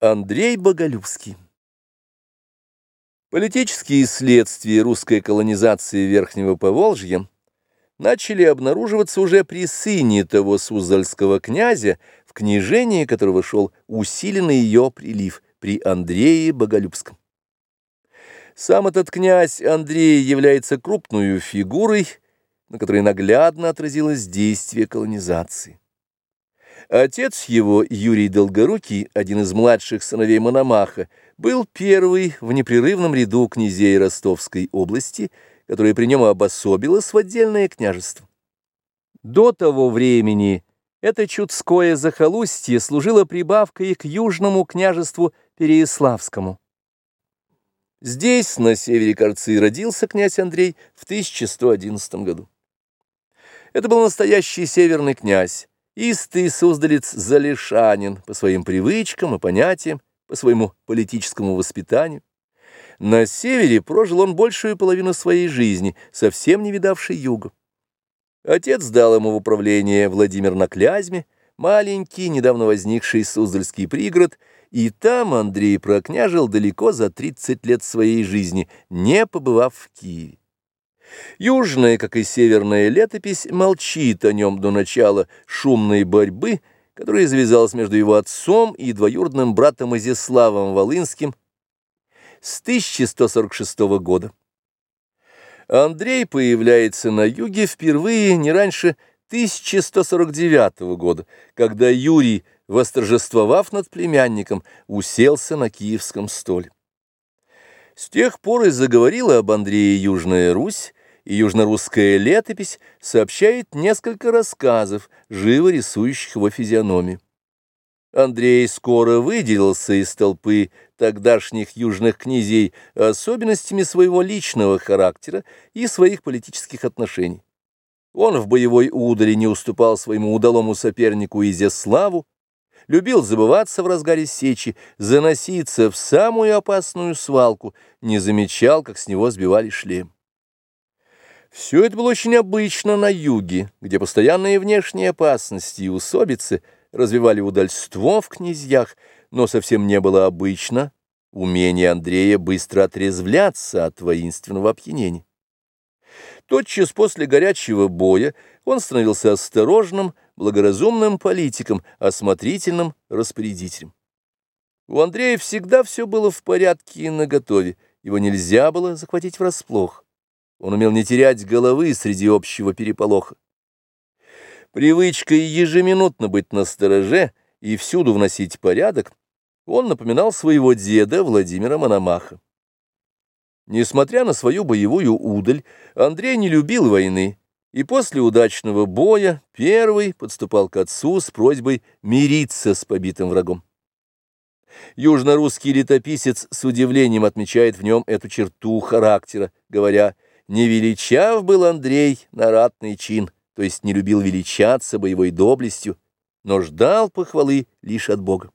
Андрей Боголюбский Политические следствия русской колонизации Верхнего Поволжья начали обнаруживаться уже при сыне того суздальского князя, в княжении которого шел усиленный ее прилив при Андрее Боголюбском. Сам этот князь Андрей является крупной фигурой, на которой наглядно отразилось действие колонизации. Отец его, Юрий Долгорукий, один из младших сыновей Мономаха, был первый в непрерывном ряду князей Ростовской области, которая при нем обособилась в отдельное княжество. До того времени это чудское захолустье служило прибавкой к южному княжеству Переяславскому. Здесь, на севере Корцы, родился князь Андрей в 1111 году. Это был настоящий северный князь, Истый суздалец Залишанин по своим привычкам и понятиям, по своему политическому воспитанию. На севере прожил он большую половину своей жизни, совсем не видавший юга. Отец дал ему в управление Владимир на Клязьме, маленький, недавно возникший Суздальский пригород, и там Андрей прокняжил далеко за 30 лет своей жизни, не побывав в Киеве. Южная, как и северная летопись, молчит о нем до начала шумной борьбы, которая завязалась между его отцом и двоюродным братом Изяславом Волынским с 1146 года. Андрей появляется на юге впервые не раньше 1149 года, когда Юрий, восторжествовав над племянником, уселся на киевском столе. С тех пор и заговорила об Андрее Южная Русь, и южнорусская летопись сообщает несколько рассказов, живо рисующих его физиономию. Андрей скоро выделился из толпы тогдашних южных князей особенностями своего личного характера и своих политических отношений. Он в боевой удале не уступал своему удалому сопернику Изяславу, любил забываться в разгаре сечи, заноситься в самую опасную свалку, не замечал, как с него сбивали шлем. Все это было очень обычно на юге, где постоянные внешние опасности и усобицы развивали удальство в князьях, но совсем не было обычно умение Андрея быстро отрезвляться от воинственного опьянения. Тотчас после горячего боя он становился осторожным, благоразумным политиком, осмотрительным распорядителем. У Андрея всегда все было в порядке и наготове, его нельзя было захватить врасплох. Он умел не терять головы среди общего переполоха. Привычкой ежеминутно быть на стороже и всюду вносить порядок, он напоминал своего деда Владимира Мономаха. Несмотря на свою боевую удаль, Андрей не любил войны, и после удачного боя первый подступал к отцу с просьбой мириться с побитым врагом. Южнорусский летописец с удивлением отмечает в нем эту черту характера, говоря не величав был Андрей на ратный чин, то есть не любил величаться боевой доблестью, но ждал похвалы лишь от Бога.